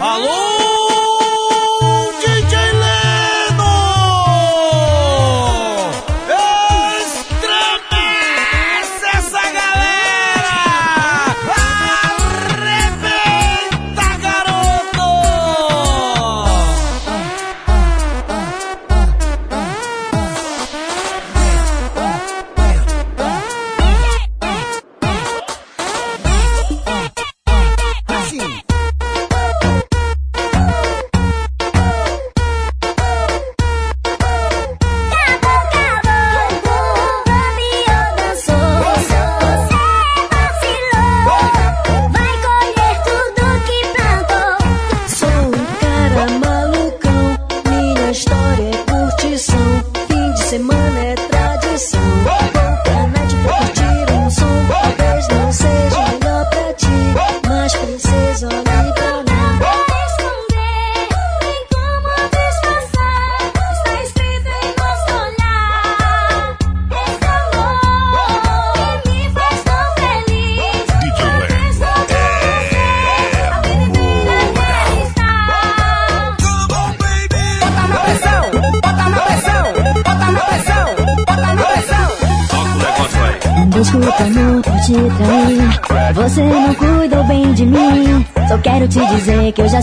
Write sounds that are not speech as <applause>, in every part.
Alô?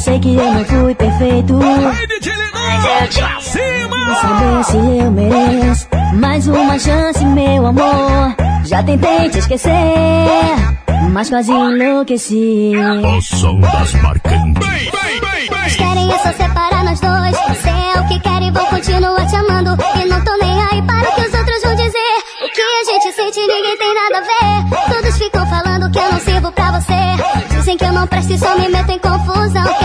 Sei que eu não fui perfeito. Mas eu te amo. Saber se eu mereço mais uma chance, meu amor. Já tentei te esquecer, mas quase enlouqueci. O som das marcantes. Eles querem é só separar nós dois. Você é o que quer e vou continuar te amando. E não tô nem aí para o que que eu não sirvo pra você. Dizem que eu não presto e só me meto em confusão.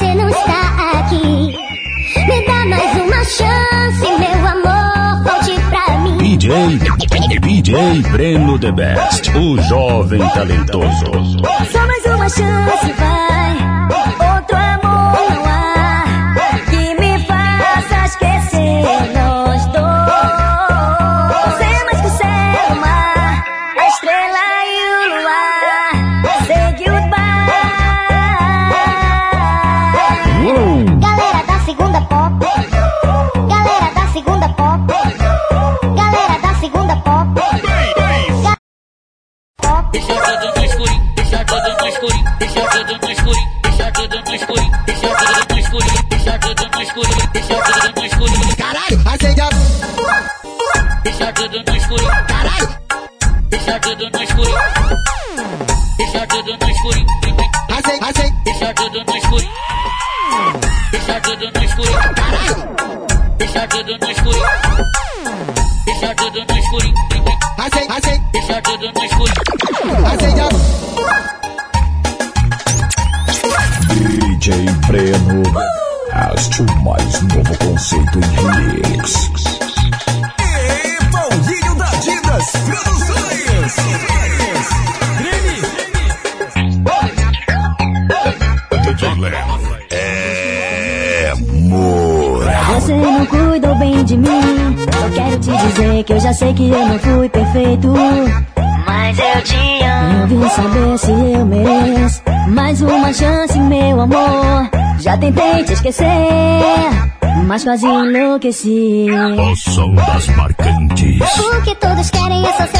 você não está aqui. Me dá mais uma chance, meu amor, volte pra mim. DJ, DJ Breno The Best, o jovem talentoso. Só mais uma chance, vai. Tentei te esquecer, mas quase enlouqueci. O som das marcantes. O que todos querem é só separar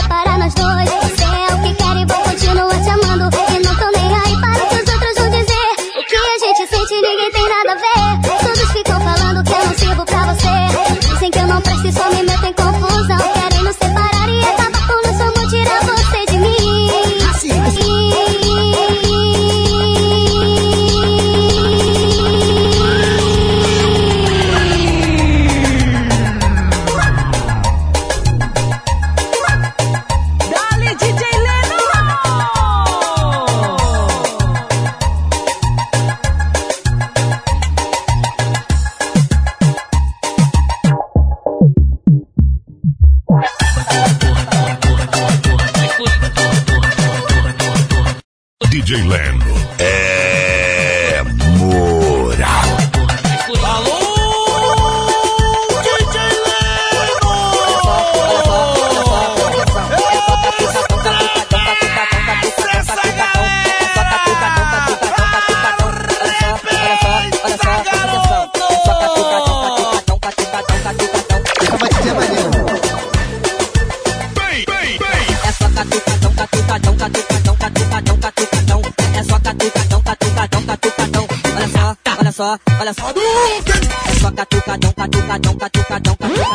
só, olha só. É só catucadão, catucadão, catucadão, catucadão.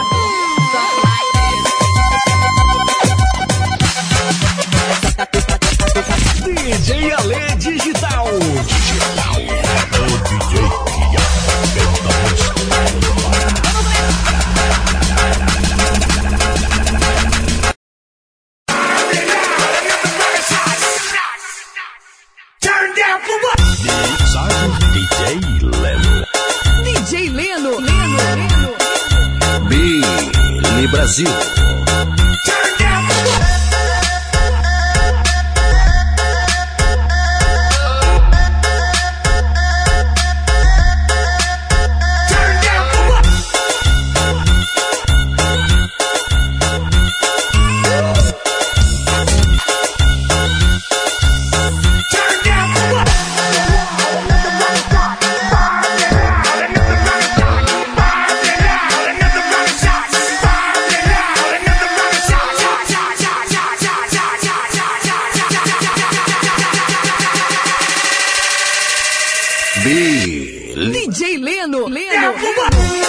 Brasil!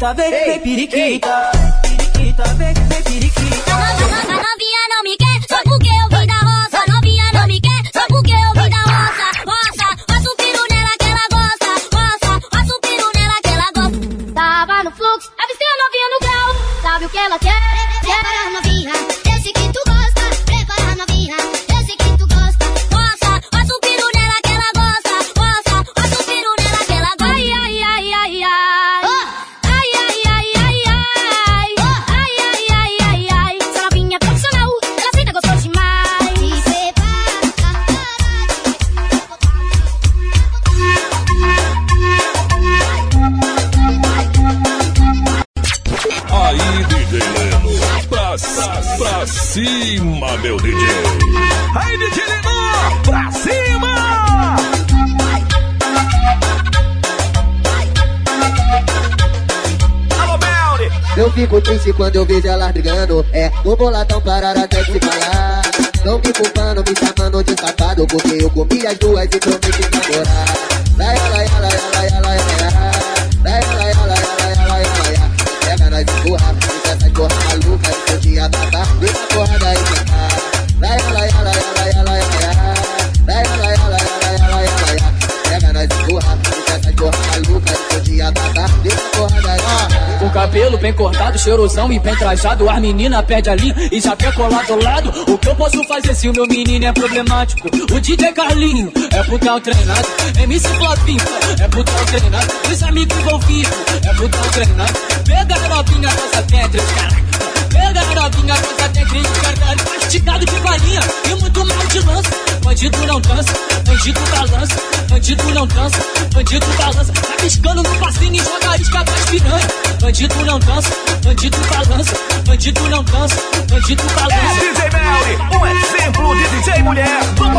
piriquita, vem, vem, piriquita. cima, meu DJ. Aí, DJ Lenor, pra cima! Alô, Eu fico triste quando eu vejo elas brigando. É, o boladão parar até se falar. Não me culpando, me chamando de safado. Porque eu comi as duas e prometi namorar. Lai, lai, lai, lai, lai, lai, lai. Lai, lai, lai, lai, lai, lai, lai. Pega nós empurra, me dá essa empurra, maluca. Que eu tinha babá, vem na porra daí pra cá. Lai, lai, lai, lai, lai, lai, lai, lai, lai, lai, lai, lai, lai, lai. Pega nós e empurra, fica essa porra maluca. Que eu tinha babá, vem na porra daí pra cá. Com cabelo bem cortado, cheirosão e bem trajado, as menina perde a linha e já quer colar do lado. O que eu posso fazer se o meu menino é problemático? O DJ Carlinho é putão treinado, MC Flavinho é putão treinado, os amigos envolvidos é putão treinado. Pega a novinha, dança tem três caralho. Pega a novinha, dança tem três caralho. Mastigado de balinha e muito mal de lança. Bandido não dança, bandido balança, bandido não dança, bandido balança. Tá piscando no passinho e joga isca pras piranha. Bandido não dança, bandido balança, bandido não dança, bandido É balança. DJ Melly, um exemplo de DJ mulher do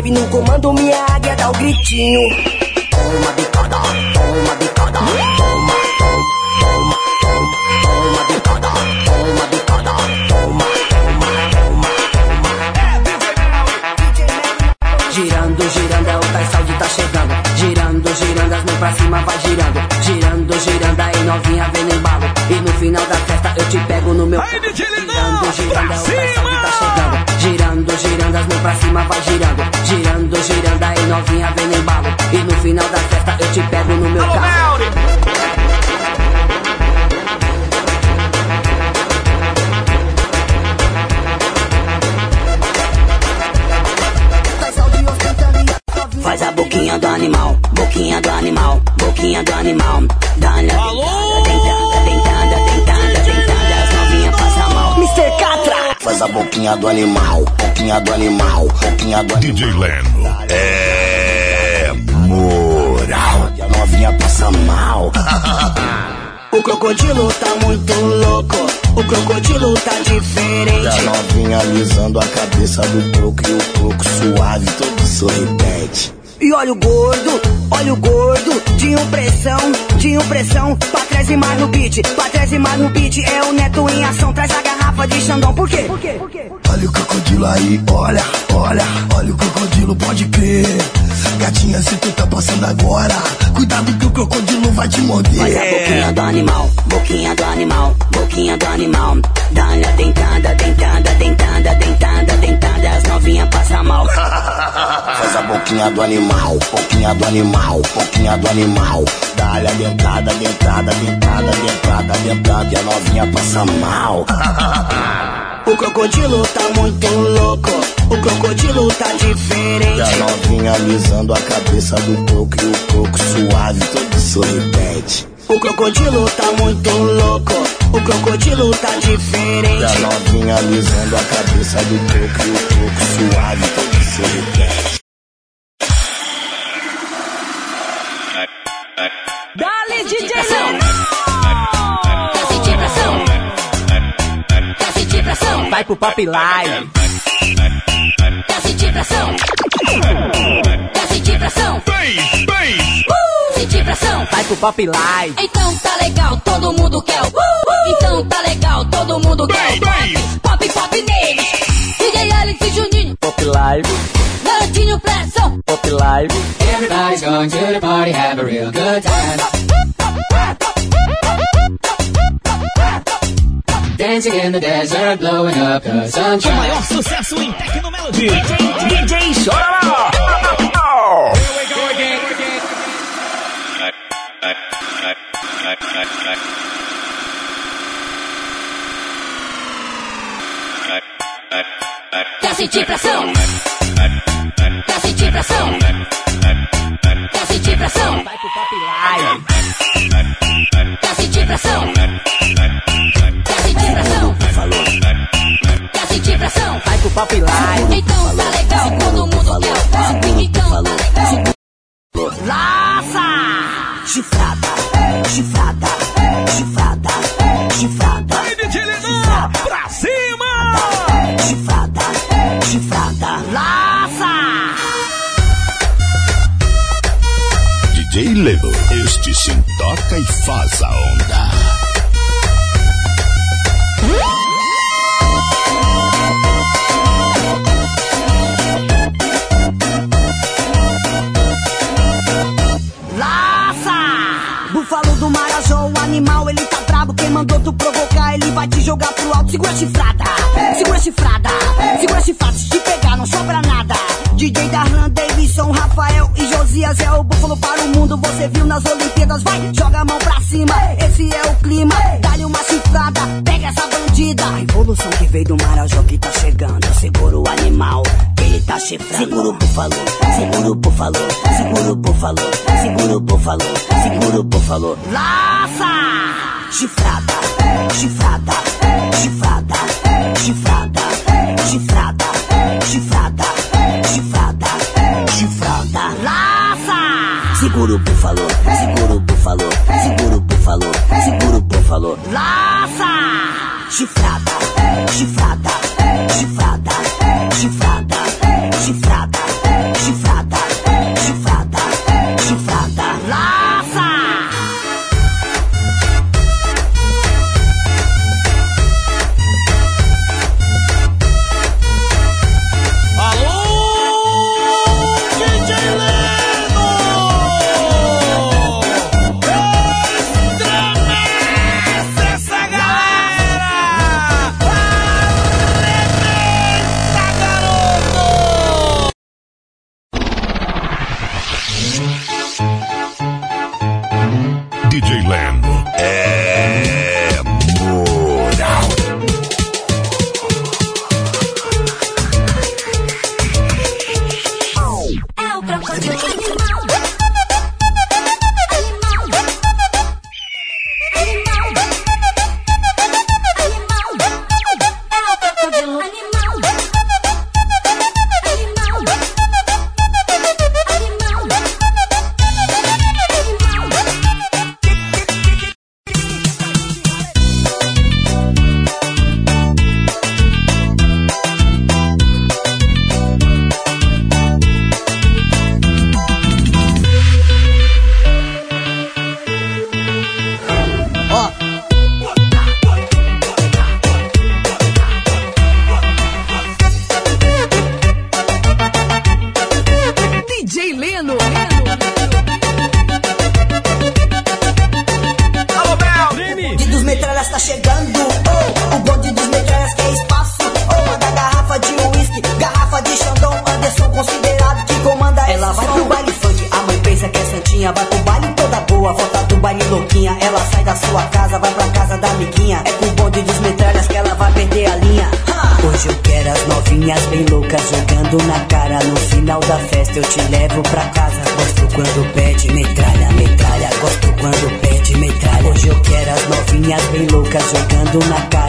live no comando, minha águia dá o gritinho. Toma bicada, toma bicada, toma, toma, toma, toma, toma bicada, toma bicada, toma, toma, toma. Girando, girando, é o Tais Saúde tá chegando. Girando, girando, as mãos pra cima vai girando. Girando, girando, aí novinha vem no embalo. E no final da festa eu te pego no meu. Aí, DJ Girando, girando, é o Tais Saúde tá chegando. Girando, girando, as mãos pra cima vai girando. Novinha vem no embalo. E no final da festa eu te pego no meu carro. Faz a boquinha do animal, boquinha do animal, boquinha do animal. Dá-lhe Alô? dentada, dentada, dentada, dentada, as novinhas passam mal. Mr. Catra! Faz a boquinha do animal, boquinha do animal, boquinha do animal. DJ Leno. É passa mal. <laughs> O crocodilo tá muito louco, o crocodilo tá E a diferente. novinha alisando a cabeça do croco e o croco suave, todo sorridente. E olha o gordo, olha o gordo, de impressão, de impressão. Pra trás e mais no beat, pra trás e mais no beat. É o neto em ação, traz a garrafa de Xandão. Por quê? Por quê? Por quê? Olha o crocodilo aí, olha, olha, olha o crocodilo, pode crer. Gatinha, se tu tá passando agora, cuidado que o crocodilo vai te morder. Faz a boquinha do animal, boquinha do animal, boquinha do animal. Dá-lhe a dentada, dentada, dentada, dentada, dentada, as novinhas passam mal. <laughs> Faz a boquinha do animal, boquinha do animal, boquinha do animal. Dá-lhe a dentada, dentada, dentada, dentada, dentada, e a novinha passa mal. <laughs> O crocodilo tá muito louco, o crocodilo tá E a diferente. novinha alisando a cabeça do croco e o croco suave, todo sorridente. O crocodilo tá muito louco, o crocodilo tá E a diferente. novinha alisando a cabeça do croco e o croco suave, todo sorridente. Dale, DJ Quer sentir pressão? Sentir pressão? Vai pro Pop Live. Quer sentir pressão? Quer sentir pressão? Pressão? Vai pro Pop Live. Então tá legal, todo mundo quer o uh, Então tá legal, todo mundo quer o pop Pop, pop neles DJ Alex e Juninho Pop Live. Garotinho pressão Pop Live. Everybody's going to the party, have a real good time. <laughs> Dancing in the desert, blowing up the O sunshine. maior sucesso em Tecnomelody. DJ Chororó. Quer sentir pressão? Quer sentir pressão? Quer sentir pressão? Vai pro Pop Live. Quer sentir pressão? Pressão? Vai pro Pop Live. Então tá legal, todo mundo quer o pop Então tá legal Laça! Chifrada, chifrada, chifrada, chifrada. Aí, Lennon, pra cima! Chifrada, chifrada, laça! DJ Leno. Este se toca e faz a onda. Quem mandou tu provocar, ele vai te jogar pro alto. Segura a chifrada, segura a chifrada, segura a chifrada. Se te pegar, não sobra nada. DJ Darlan, Davidson, Rafael e Josias é o búfalo para o mundo. Você viu nas Olimpíadas, vai, joga a mão pra cima. Esse é o clima, dá-lhe uma chifrada, pega essa bandida. A evolução que veio do Marajó que tá chegando. Segura o animal, ele tá chifrando. Segura o búfalo, segura o búfalo, segura o búfalo, segura o búfalo, segura o búfalo. Laça! Chifrada, chifrada, chifrada, chifrada, chifrada, chifrada, chifrada, chifrada. Laça! Segura o búfalo, segura o búfalo, segura o búfalo, segura o búfalo. Laça! Chifrada, chifrada, chifrada, chifrada, chifrada, chifrada,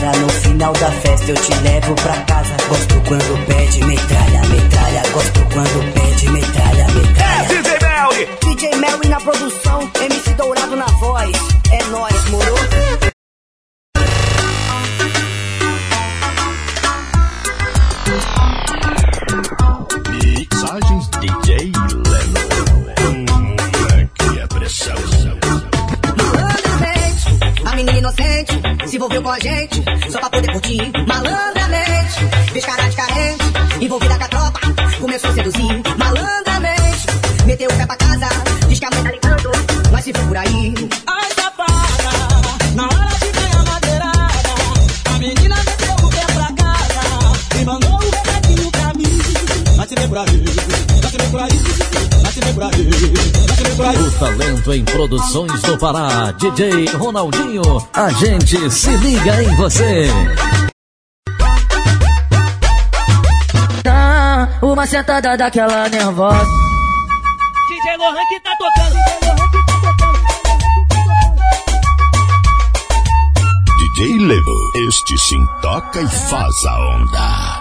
cara. No final da festa eu te levo pra casa. Gosto quando pede metralha, metralha. Gosto quando pede metralha, É metralha. DJ Belly! DJ Mary na produção, MC Dourado na voz. É nóis, moro? Se envolveu com a gente só pra poder curtir. Malandramente, fez cara de carente, envolvida com a tropa, começou a seduzir. Malandramente, meteu o pé pra casa, diz que a mãe tá ligando, mas se for por aí. Ai, safada, na hora de ganhar madeirada, a menina meteu o pé pra casa e mandou o recadinho pra mim. Vai se ver por aí, vai se ver por aí, por aí. O talento em produções do Pará, DJ Ronaldinho. A gente se liga em você. Tá, uma sentada daquela nervosa. DJ Lohan que tá tocando. DJ Leno. Este sim toca e faz a onda.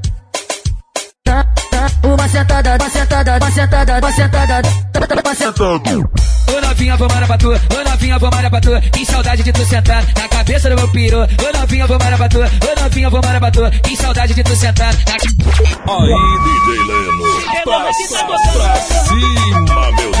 Tá, tá, uma sentada, uma sentada, uma sentada, uma sentada, uma sentada. Ô novinha, vou marabatu, ô novinha, vou marabatu. Que saudade de tu sentar na cabeça do meu piru. Ô novinha, vou marabatu, ô novinha, vou marabatu. Que saudade de tu sentar na Aí, DJ Leno. Passa pra cima, meu DJ.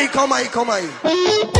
aí, calma aí, calma aí.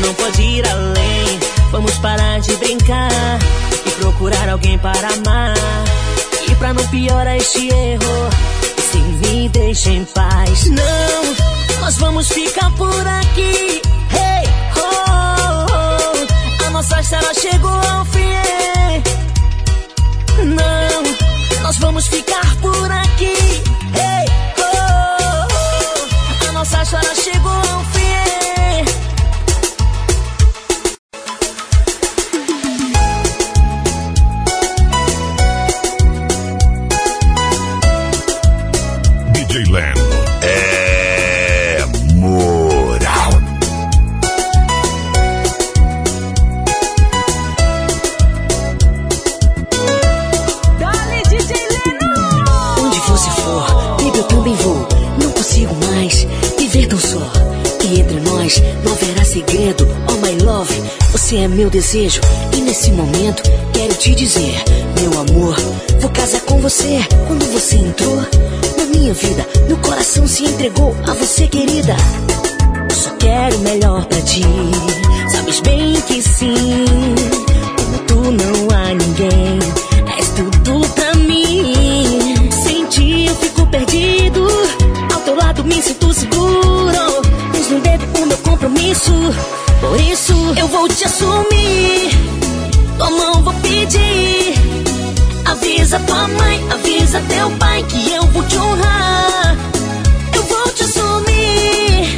Não pode ir além. Vamos parar de brincar e procurar alguém para amar. E pra não piorar este erro, se me deixa em paz. Não, nós vamos ficar por aqui. Hey, oh, oh, a nossa história chegou ao fim. Não, nós vamos ficar por aqui. Hey, oh, oh, a nossa história chegou ao fim. Você é meu desejo. E nesse momento quero te dizer, meu amor, vou casar com você. Quando você entrou na minha vida, meu coração se entregou a você, querida. Eu só quero o melhor pra ti. Sabes bem que sim. Como tu não há ninguém. Isso eu vou te assumir. Tua mão vou pedir. Avisa tua mãe, avisa teu pai que eu vou te honrar. Eu vou te assumir.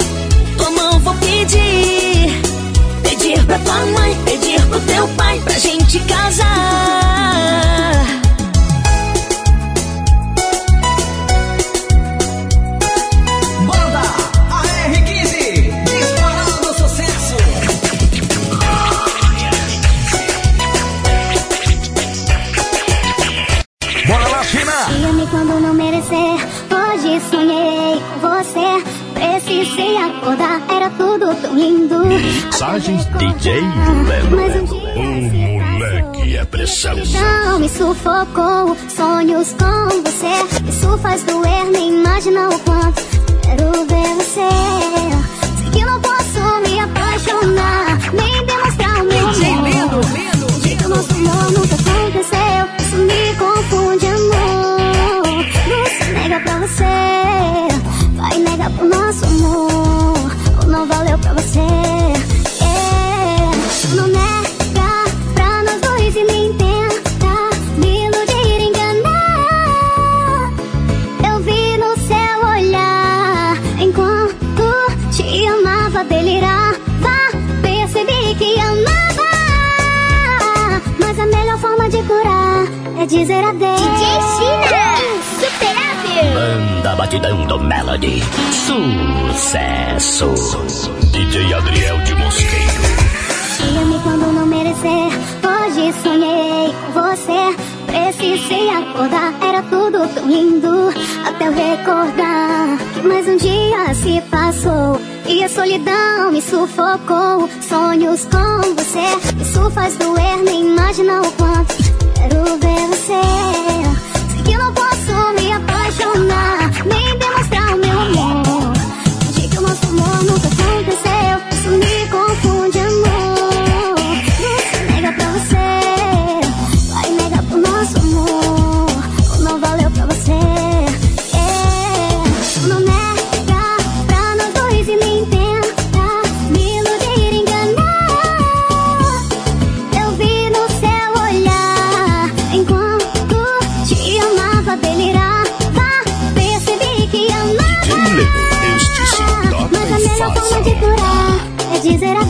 Tua mão vou pedir. Pedir pra tua mãe, pedir pro teu pai pra gente casar. Acordar, era tudo tão lindo. Mensagens DJ Mas um moleque é pressão. Não me sufocou, sonhos com você. Isso faz doer, nem imagina o quanto quero ver você. Sei que não posso me apaixonar, nem demonstrar o meu amor. Sei que o nosso amor nunca aconteceu, isso me confunde, amor. Não se nega pra você, nosso amor. Ou não valeu pra você. Yeah. Não nega pra nós dois e nem tenta me iludir, enganar. Eu vi no seu olhar enquanto te amava, delirava. Percebi que amava, mas a melhor forma de curar é dizer adeus. DJ China, superável. Banda Batidão do Melody. Sucesso. DJ Adriel de Mosqueiro. Ia-me quando não merecer. Hoje sonhei com você. Precisei acordar, era tudo tão lindo. Até eu recordar que mais um dia se passou. E a solidão me sufocou. Sonhos com você. Isso faz doer, nem imagina o quanto quero ver você. is it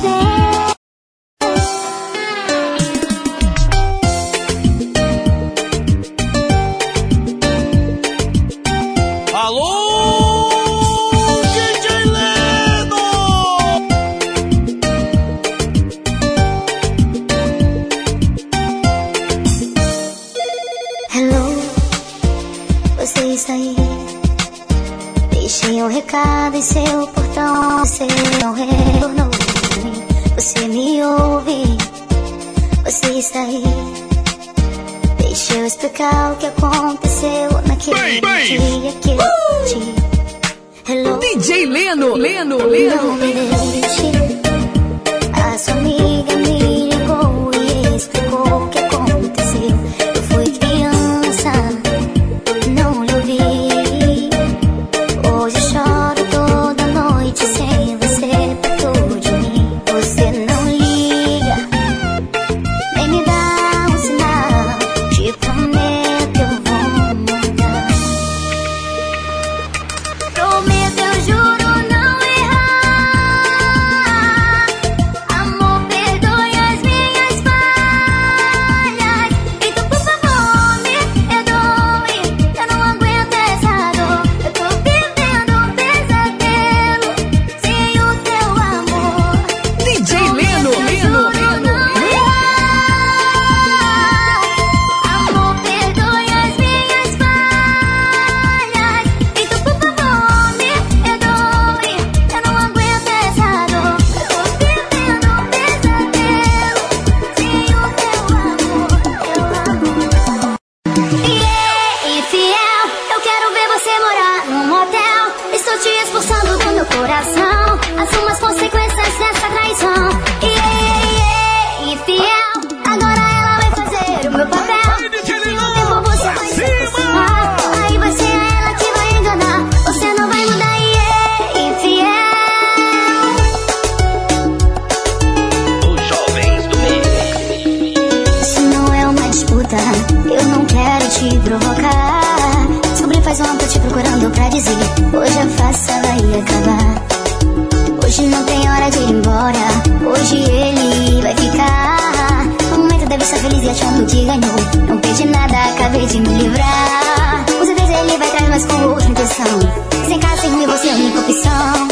hora de ir embora, hoje ele vai ficar. No momento deve estar feliz e achando que ganhou. Não perdi nada, acabei de me livrar. Com certeza ele vai atrás, mas com outra intenção. Sem casa, sem ruim, você é a única opção.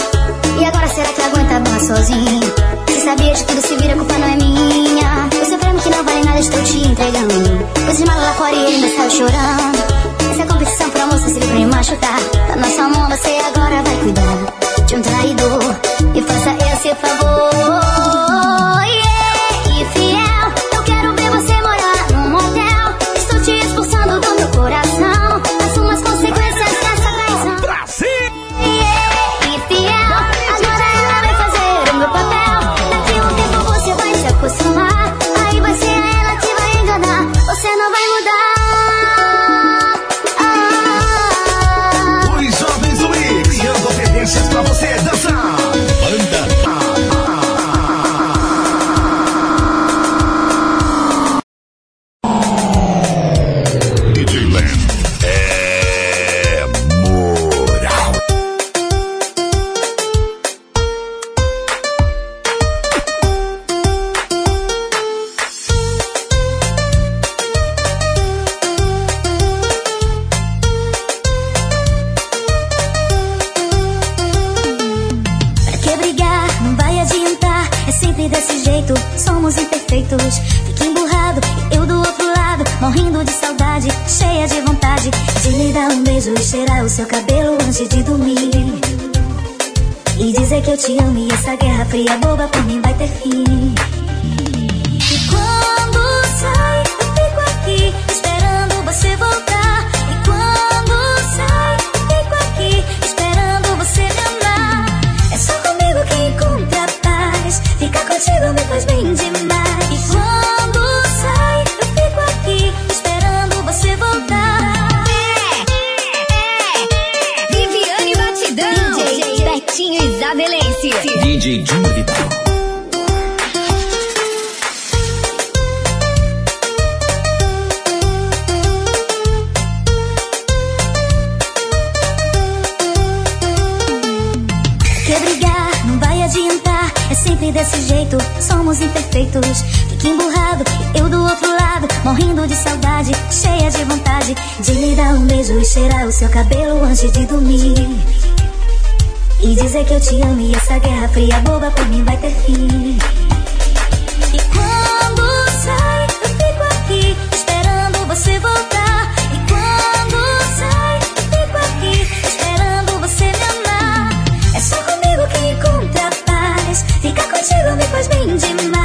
E agora será que aguenta a sozinho? Se sabia de tudo, se vira, a culpa não é minha. Você pra mim que não vale nada, estou te entregando. Coisa de lá fora e ele ainda saiu chorando. Essa competição pra moça se pra me machucar. Da nossa mão você agora vai cuidar um traidor. E faça esse favor. O seu cabelo antes de dormir. E dizer que eu te amo e essa guerra fria boba por mim vai ter fim. E quando sai, eu fico aqui esperando você voltar. E quando sai, eu fico aqui esperando você me amar. É só comigo que encontra paz. Ficar contigo me faz bem demais. DJ. É sempre desse jeito, somos imperfeitos. Fica emburrado, eu do outro lado, morrendo de saudade, cheia de vontade. De lhe dar um beijo e cheirar o seu cabelo antes de dormir. E dizer que eu te amo e essa guerra fria boba por mim vai ter fim. E quando sai, eu fico aqui esperando você voltar. E quando sai, eu fico aqui esperando você me amar. É só comigo que encontra paz. Ficar contigo me faz bem demais.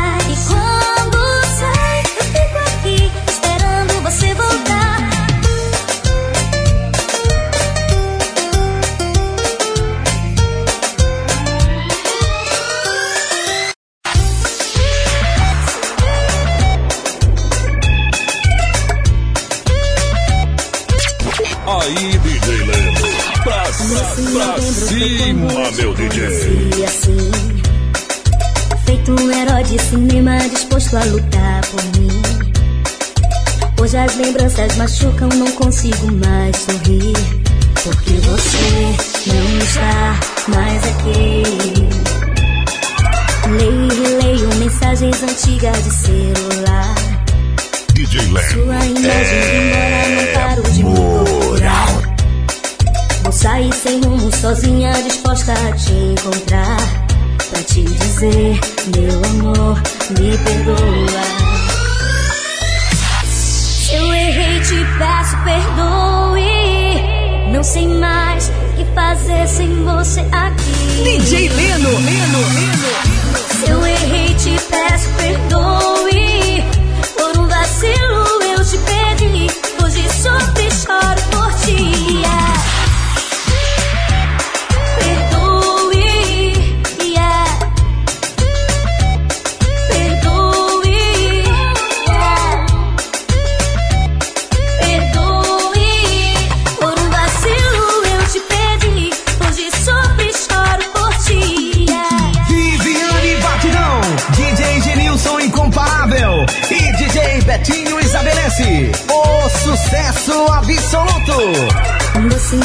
Lutar por mim. Hoje as lembranças machucam, não consigo mais sorrir. Porque você não está mais aqui. Leio e releio mensagens antigas de celular. DJ. Sua imagem embora não paro de me procurar. Vou sair sem rumo, sozinha, disposta a te encontrar. Pra te dizer, meu amor, me perdoa. Se eu errei, te peço perdoe. Não sei mais o que fazer sem você aqui. DJ Leno, Leno, Leno. Se eu errei, te peço perdoe. Por um vacilo eu te perdi. Hoje sofro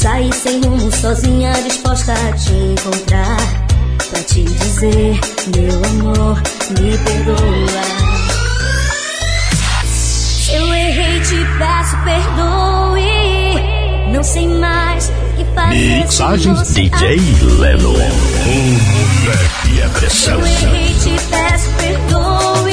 Sair sem rumo, sozinha, disposta a te encontrar. Pra te dizer, meu amor, me perdoa. Se eu errei, te peço perdoe. Não sei mais o que fazer. Mixagens DJ. Leno. Um moleque é Se pressão. eu errei, te peço perdoe.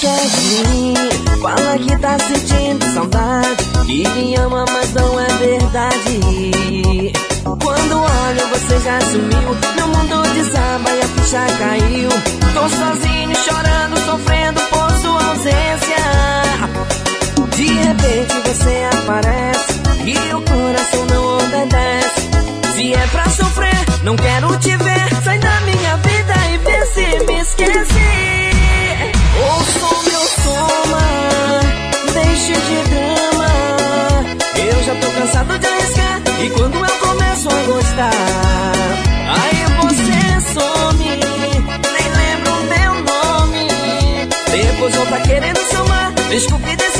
Quer de mim. Fala que tá sentindo saudade. Que me ama, mas não é verdade. Quando olho, você já sumiu. Meu mundo desaba e a ficha caiu. Tô sozinho, chorando, sofrendo por sua ausência. De repente você aparece e o coração não obedece. Se é pra sofrer, não quero te ver. Sai da minha vida e vê se me esquece. E quando eu começo a gostar, aí você some, nem lembro o meu nome. Depois volta querendo somar. Desculpe desse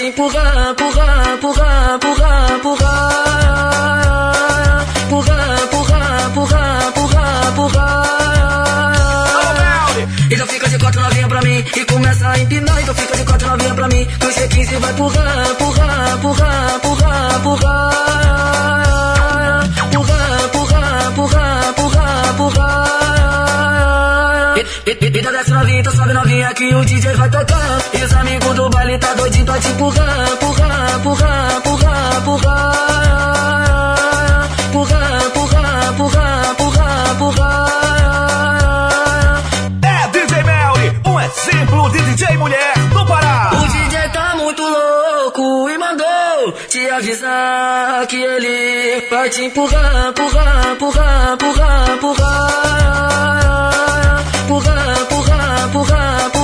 empurrar, te empurrar, empurrar, empurrar, empurrar, empurrar. Empurrar, empurrar, empurrar, empurrar, empurrar. É DJ Melly, um exemplo de DJ mulher do Pará. O DJ tá muito louco e mandou te avisar que ele vai te empurrar, empurrar, empurrar, empurrar, empurrar. Empurrar, empurrar, empurrar, empurrar,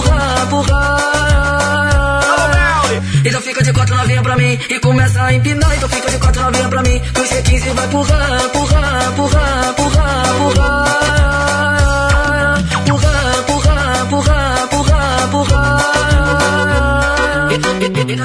fica de quatro novinha pra mim e começa a empinar. Então fica de quatro novinha pra mim o G15 vai empurrar, empurrar, empurrar, empurrar, empurrar. Empurrar, empurrar, empurrar, empurrar, empurrar. E- e- e- e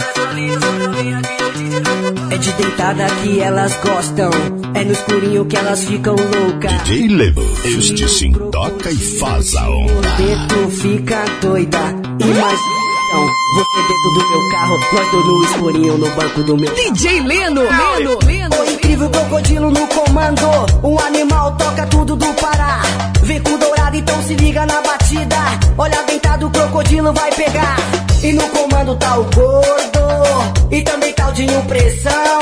o É de deitada que elas gostam. É no escurinho que elas ficam loucas. DJ Lebo, este sim toca e faz a onda. Dentro fica doida. Imagina então, você dentro do meu carro, nós dois no escurinho no banco do meu. DJ Leno, Leno, Leno. Incrível crocodilo no comando. Um animal toca tudo do Pará. Vem com dourado, então se liga na batida. Olha deitado, o crocodilo vai pegar. E no comando tá o gordo. E também tá o Dinho Pressão.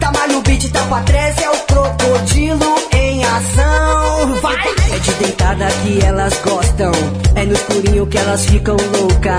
Tá mais no beat, tá pra trás, é o crocodilo em ação. Vai! É de deitada que elas gostam. É no escurinho que elas ficam louca.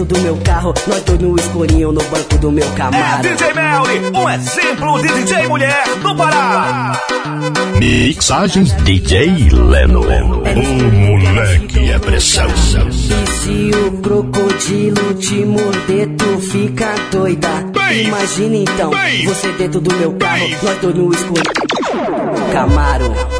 dentro do meu carro, nós dois no escurinho no banco do meu É Camaro. DJ Melly, um exemplo de DJ mulher do Pará. Mixagens DJ Leno. O moleque é pressão. E se o crocodilo te morder, tu fica doida. Imagina então, você dentro do meu carro, nós dois no escuro. Camaro.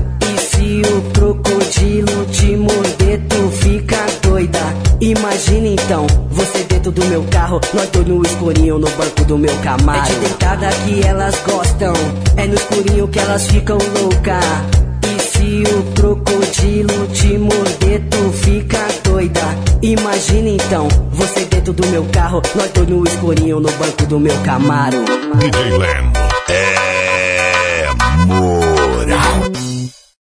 E se o crocodilo te morder, tu fica doida. Imagina então, você dentro do meu carro, nós dois no escurinho no banco do meu Camaro. É de deitada que elas gostam, é no escurinho que elas ficam louca. E se o crocodilo te morder, tu fica doida. Imagina então, você dentro do meu carro, nós dois no escurinho no banco do meu Camaro. DJ Leno é